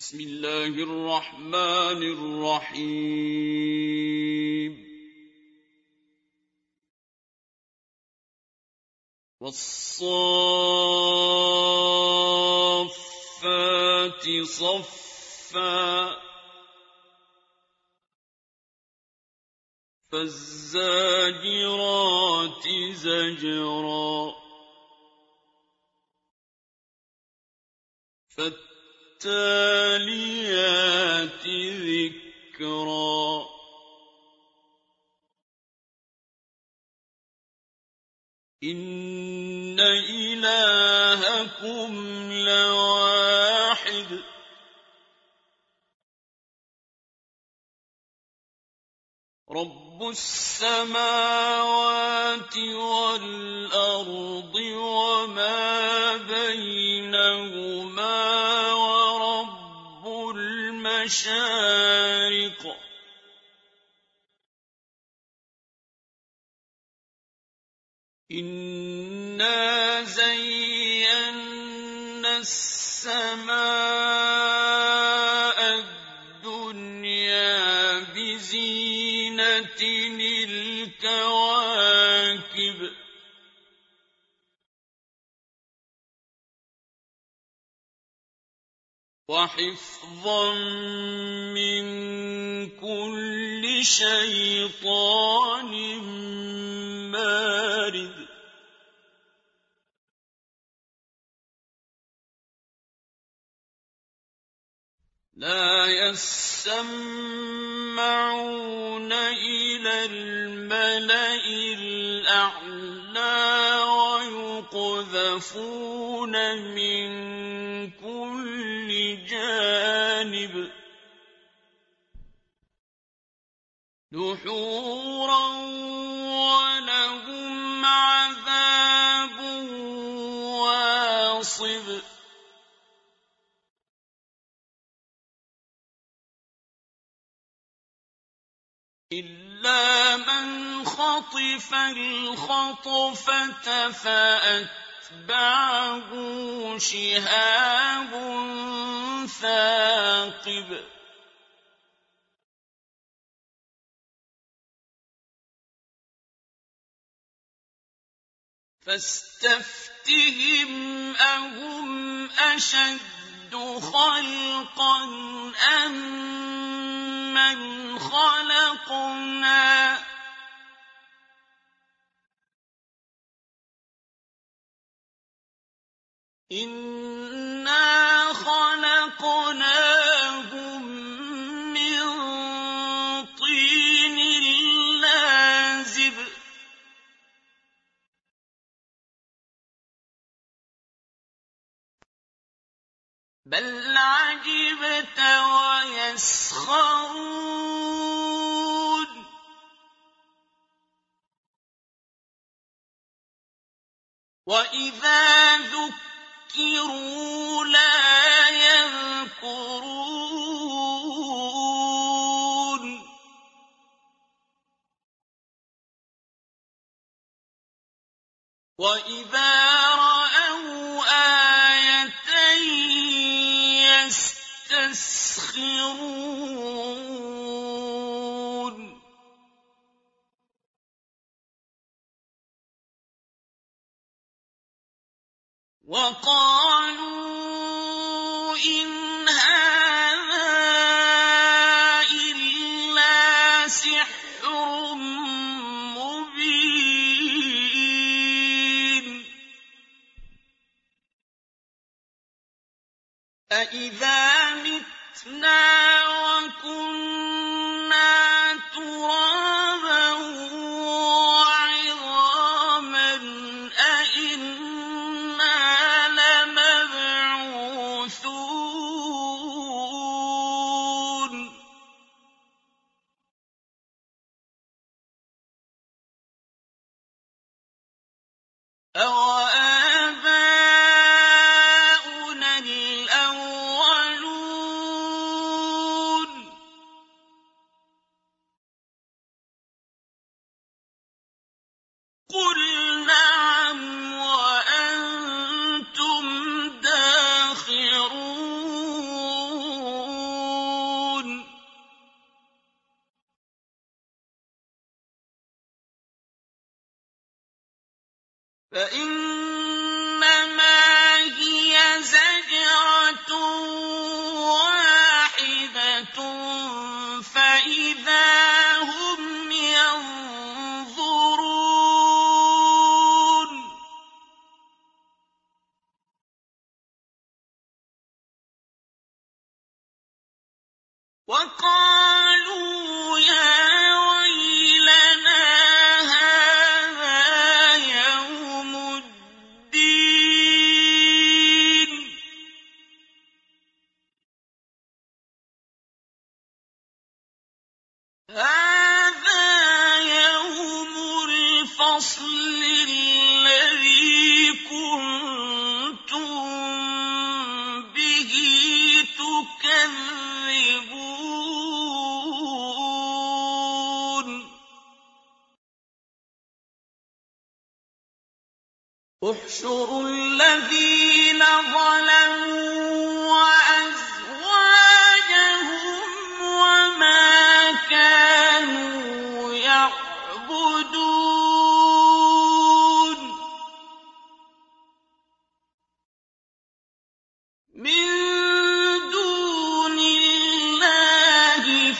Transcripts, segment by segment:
بسم الله الرحمن الرحيم. والصافات صفا. فالزاجرات زجرا. فالتاليات ذكرا. إن إلهكم لواحد. رب السماوات والأرض وما بينهما المشارق. إنا زينا السماء الدنيا بزينة الكواكب وحفظا من كل شيطان مارد. لا يسمعون إلى الملأ الأعلى ويقذفون من جانب دحورا ولهم عذاب واصب. إِلَّا مَنْ خَطِفَ الْخَطْفَةَ فَأَتْبَعَهُ شِهَابٌ ثَاقِبٌ فَاسْتَفْتِهِمْ أَهُمْ أَشَدُّ خَلْقًا أَمَّنْ خَلَقْنَا إِنَّا خَلَقْنَاهُم مِّن طِينٍ لَّازِبٍ بَلْ عَجِبْتَ وَيَسْخَرُونَ وَإِذَا ذُكِّرُوا لَا يَذْكُرُونَ. وَإِذَا وَقَالُوا فَإِنَّمَا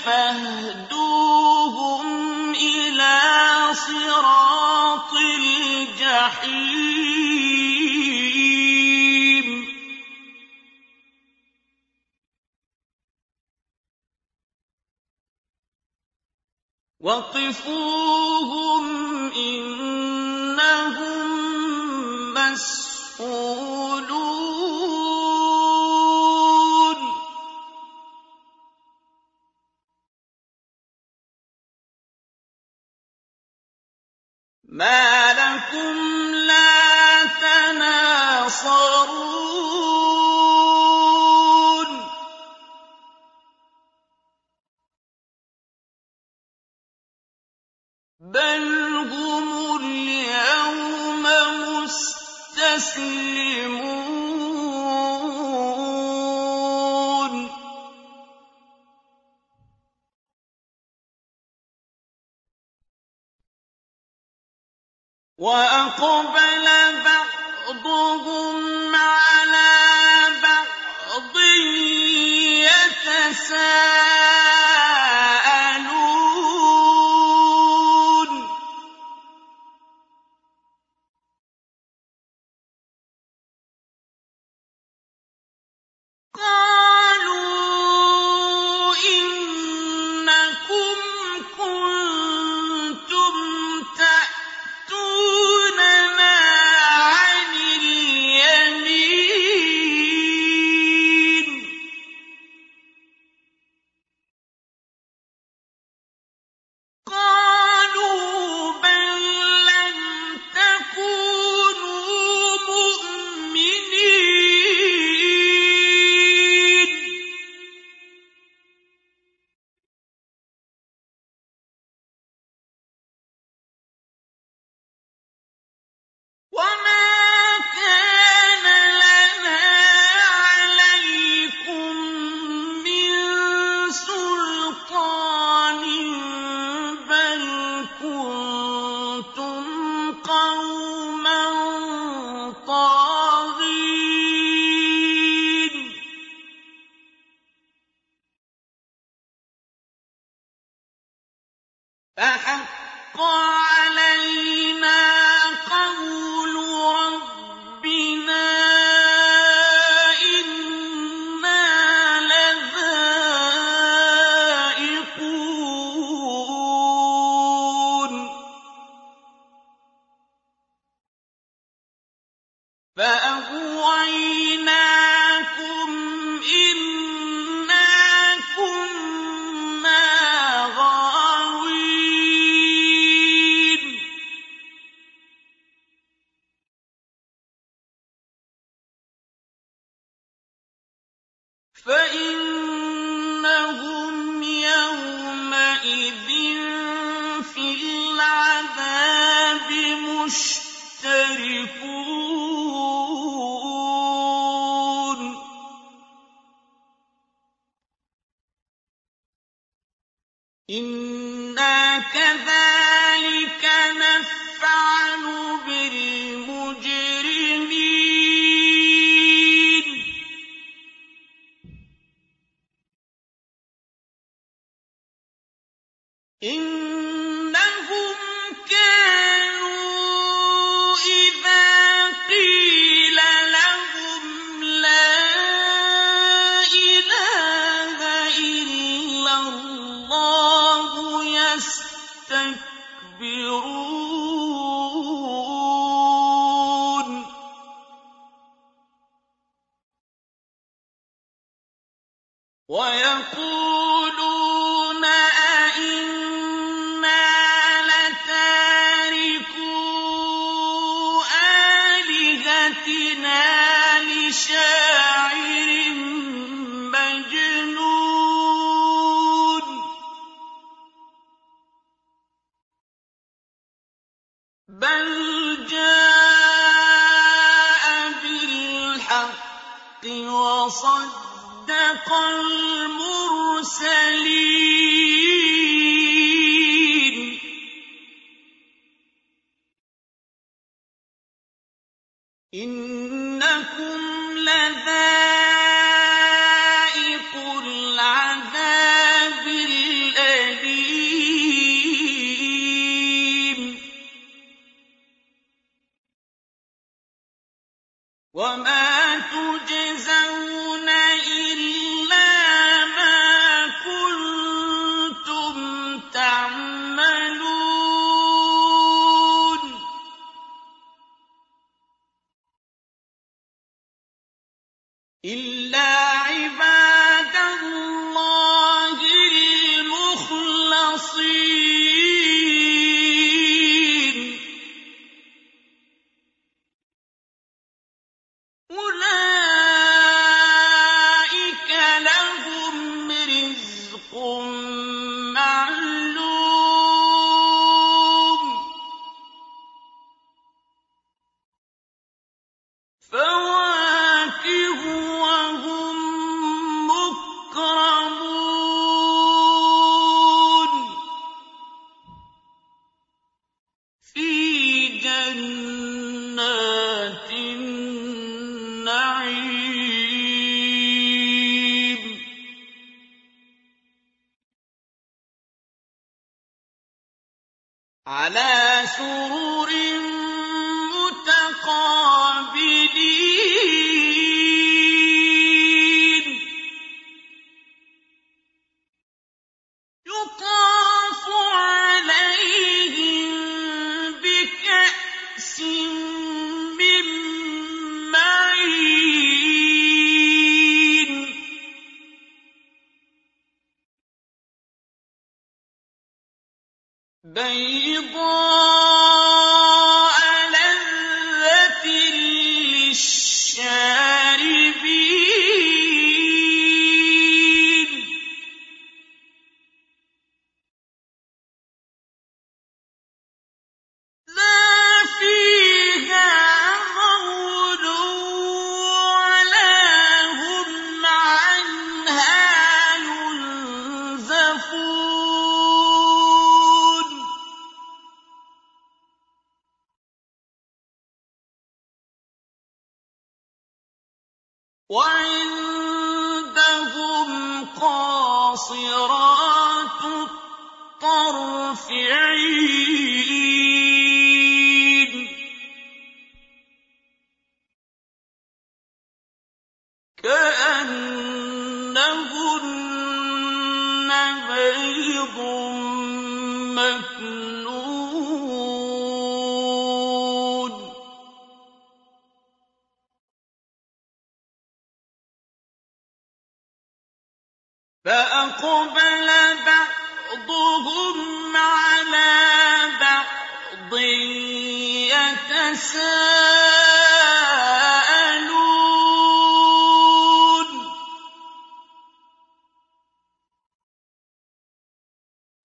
فَاهْدُوهُمْ إِلَىٰ صِرَاطِ الْجَحِيمِ. وَقِفُوهُمْ ۖ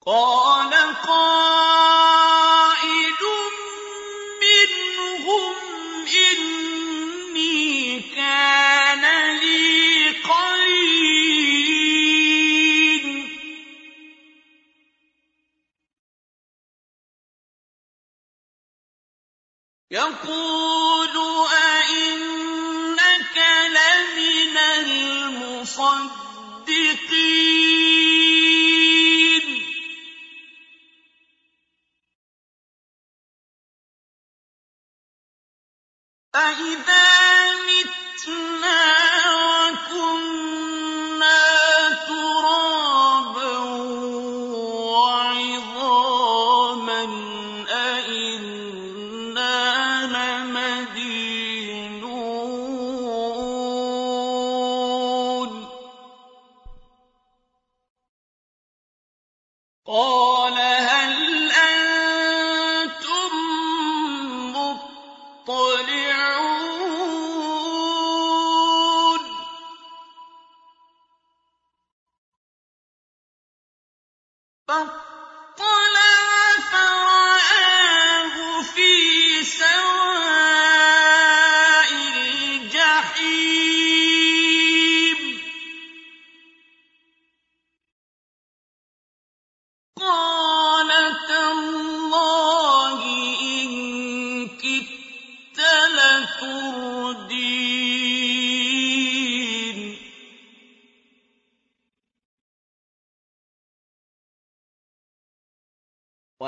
قَالَ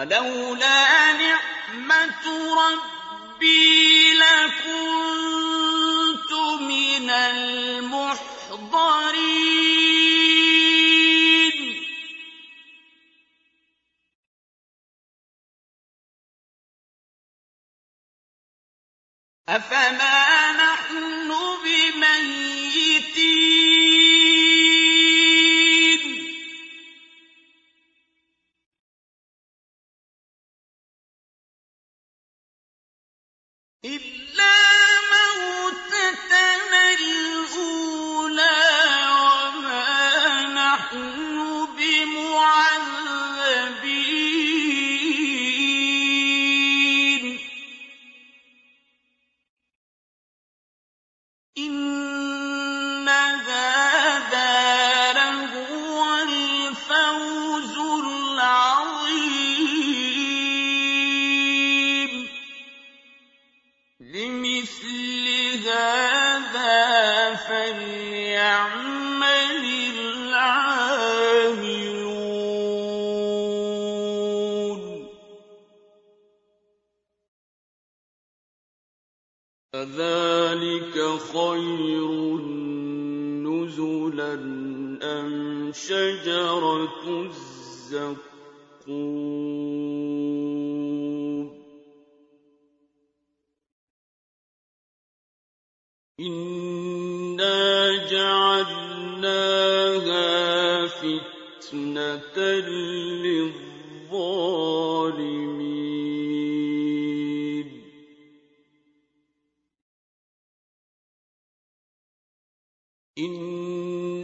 وَلَوْلَا نِعْمَةُ رَبِّي لَكُنتُ مِنَ الْمُحْضَرِينَ. أَفَمَا نَحْنُ بِمَيِّتِينَ؟ أَمْ شَجَرَةُ الزَّقُّومِ إِنَّا جَعَلْنَاهَا فِتْنَةً لِّلظَّالِمِينَ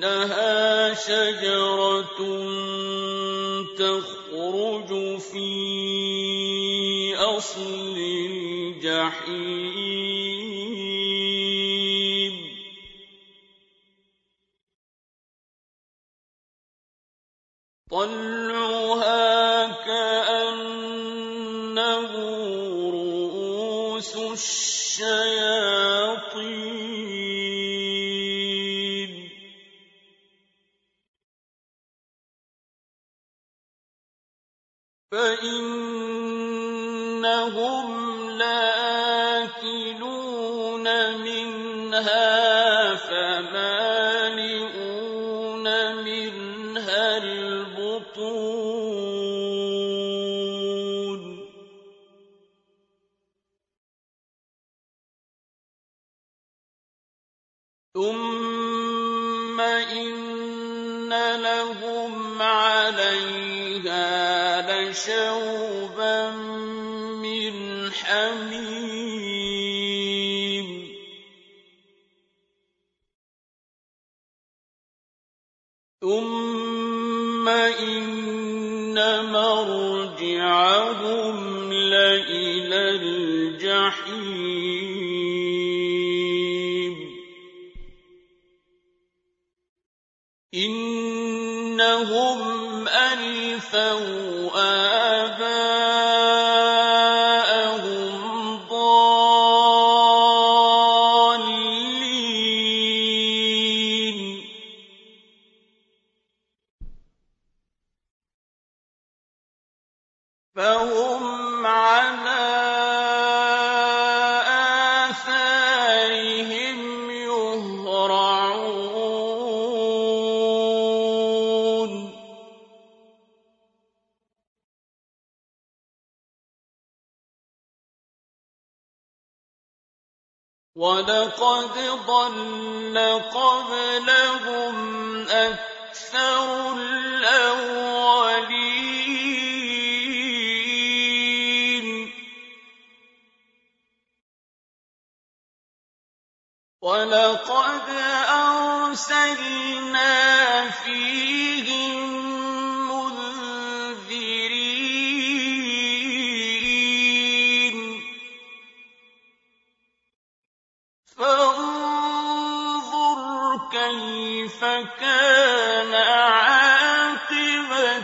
إِنَّهَا شَجَرَةٌ تَخْرُجُ فِي أَصْلِ الْجَحِيمِ. طَلْعُهَا كَأَنَّهُ رُءُوسُ الشَّيَاطِينِ. حَمِيمٍ ثُمَّ إِنَّ مَرْجِعَهُمْ لَإِلَى الْجَحِيمِ. إِنَّهُمْ أَلْفَوْا آبَاءَهُمْ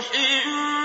نُوحٍ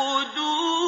تَعْبُدُونَ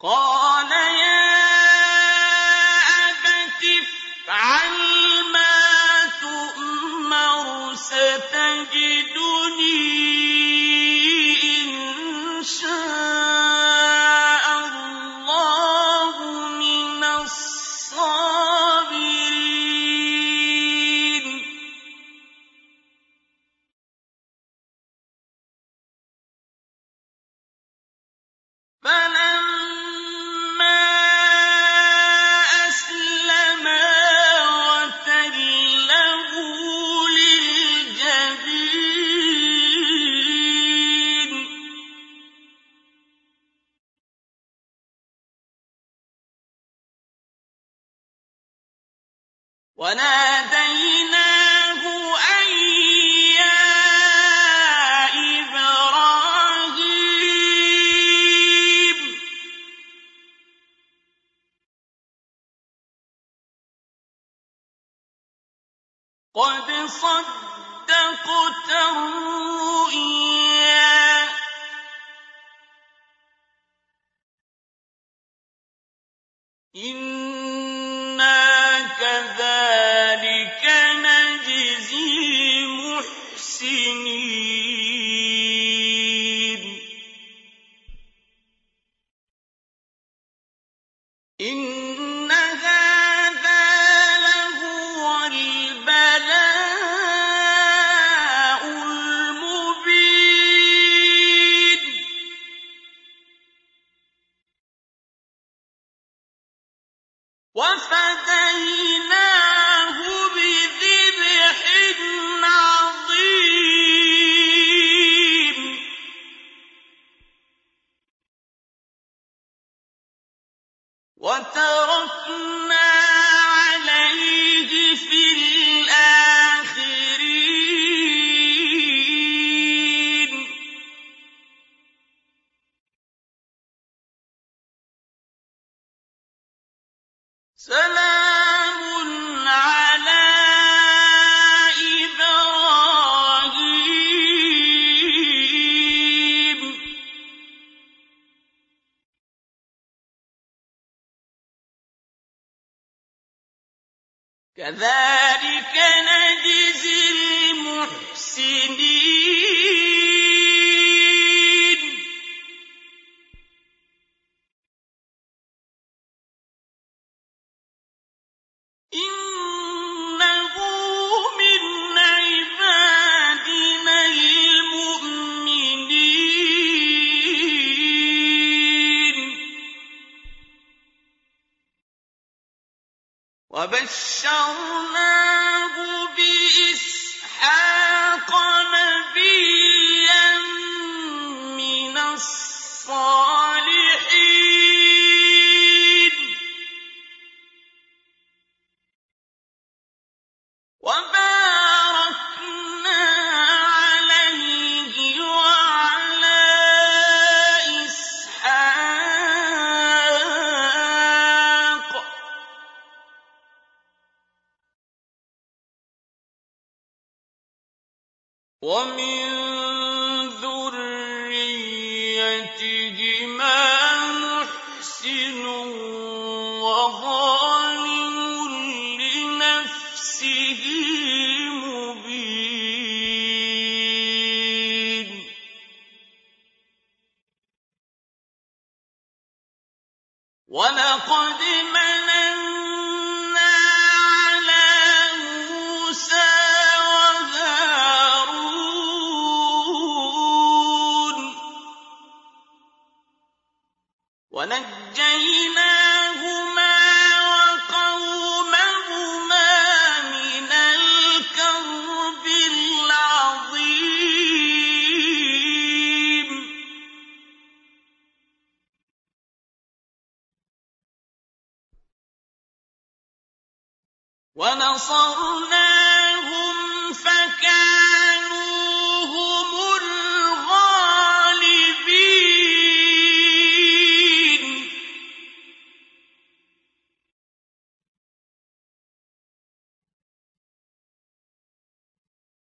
قَالَ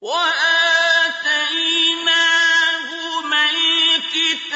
وَآتَيْنَاهُمَا الْكِتَابَ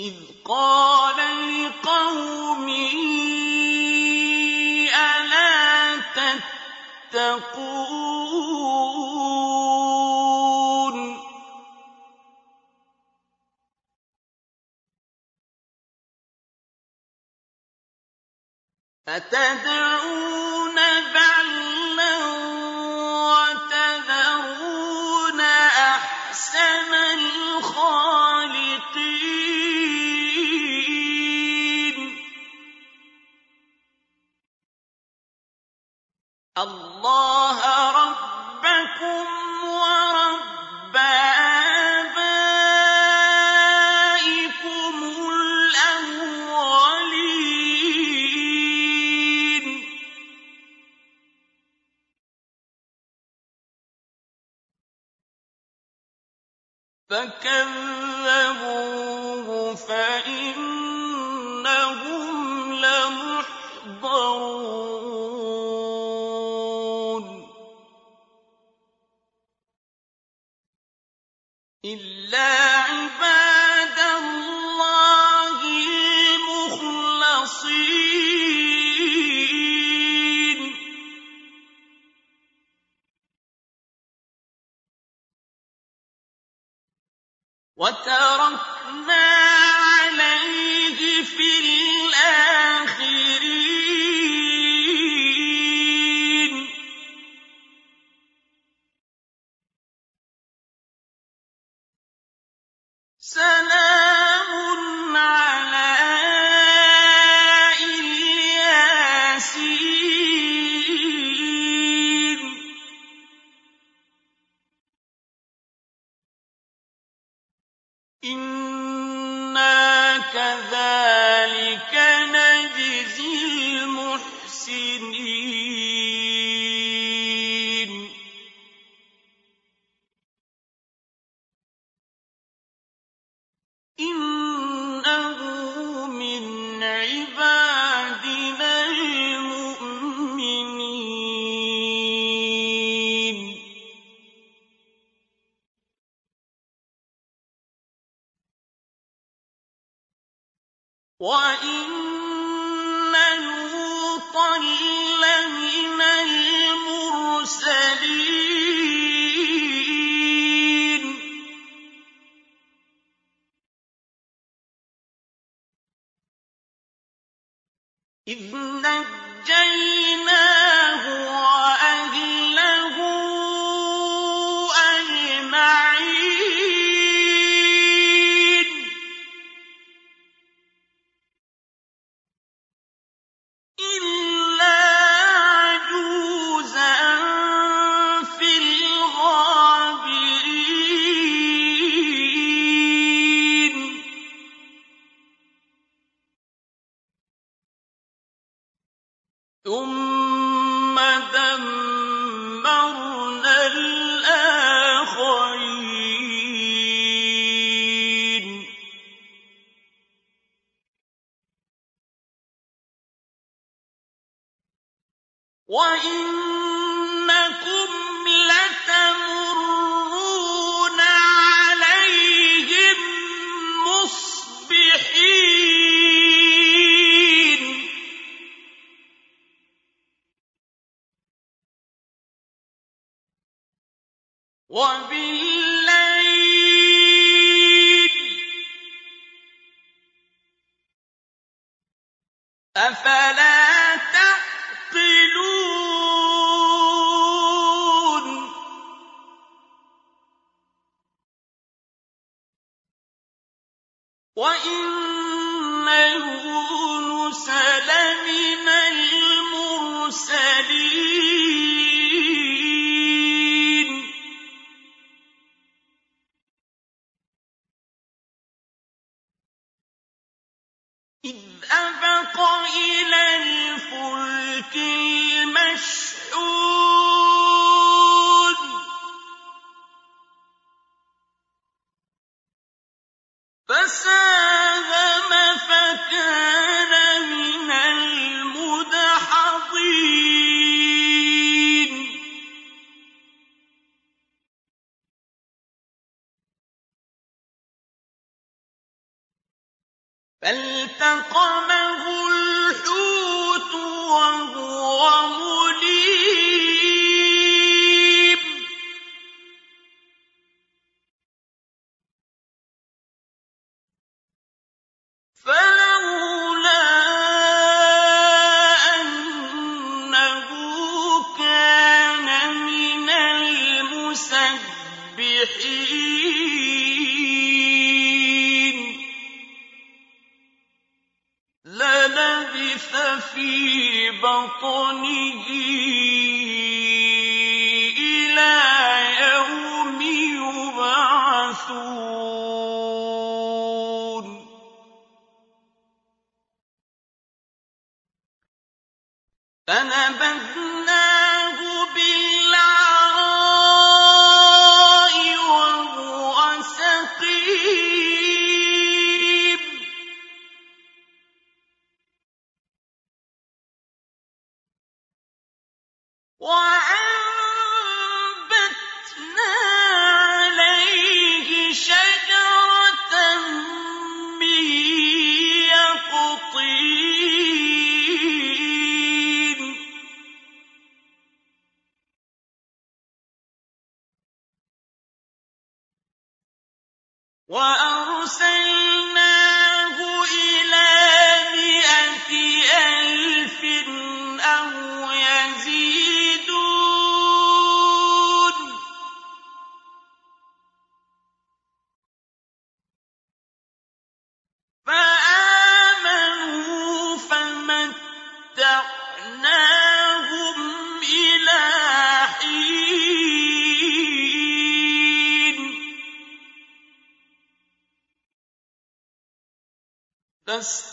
إِذْ قَالَ لِقَوْمِهِ أَلَا تَتَّقُونَ؟ أَتَدْعُونَ بعد فَالْتَقَمَهُ وَأَرْسَلْنَاهُ فَاسْتَفْتِهِمْ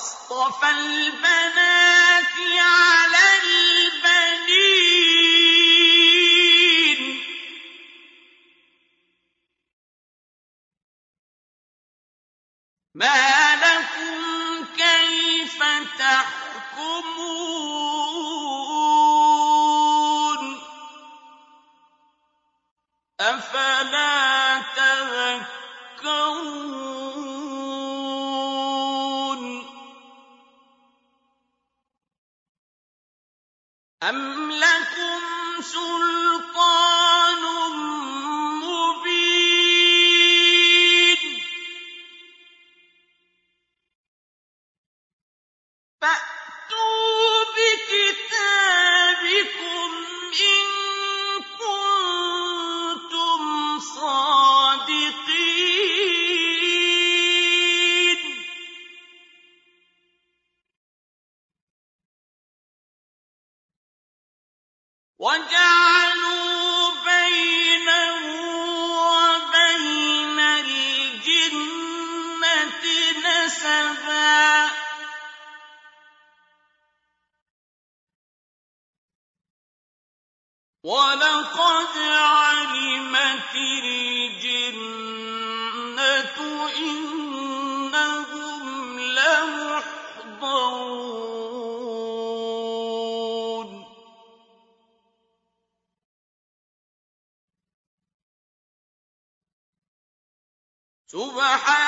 أَصْطَفَى الْبَنَاتِ عَلَى سُبْحَانَ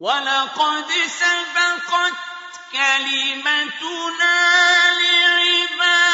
وَلَقَدْ سَبَقَتْ كَلِمَتُنَا لِعِبَادِنَا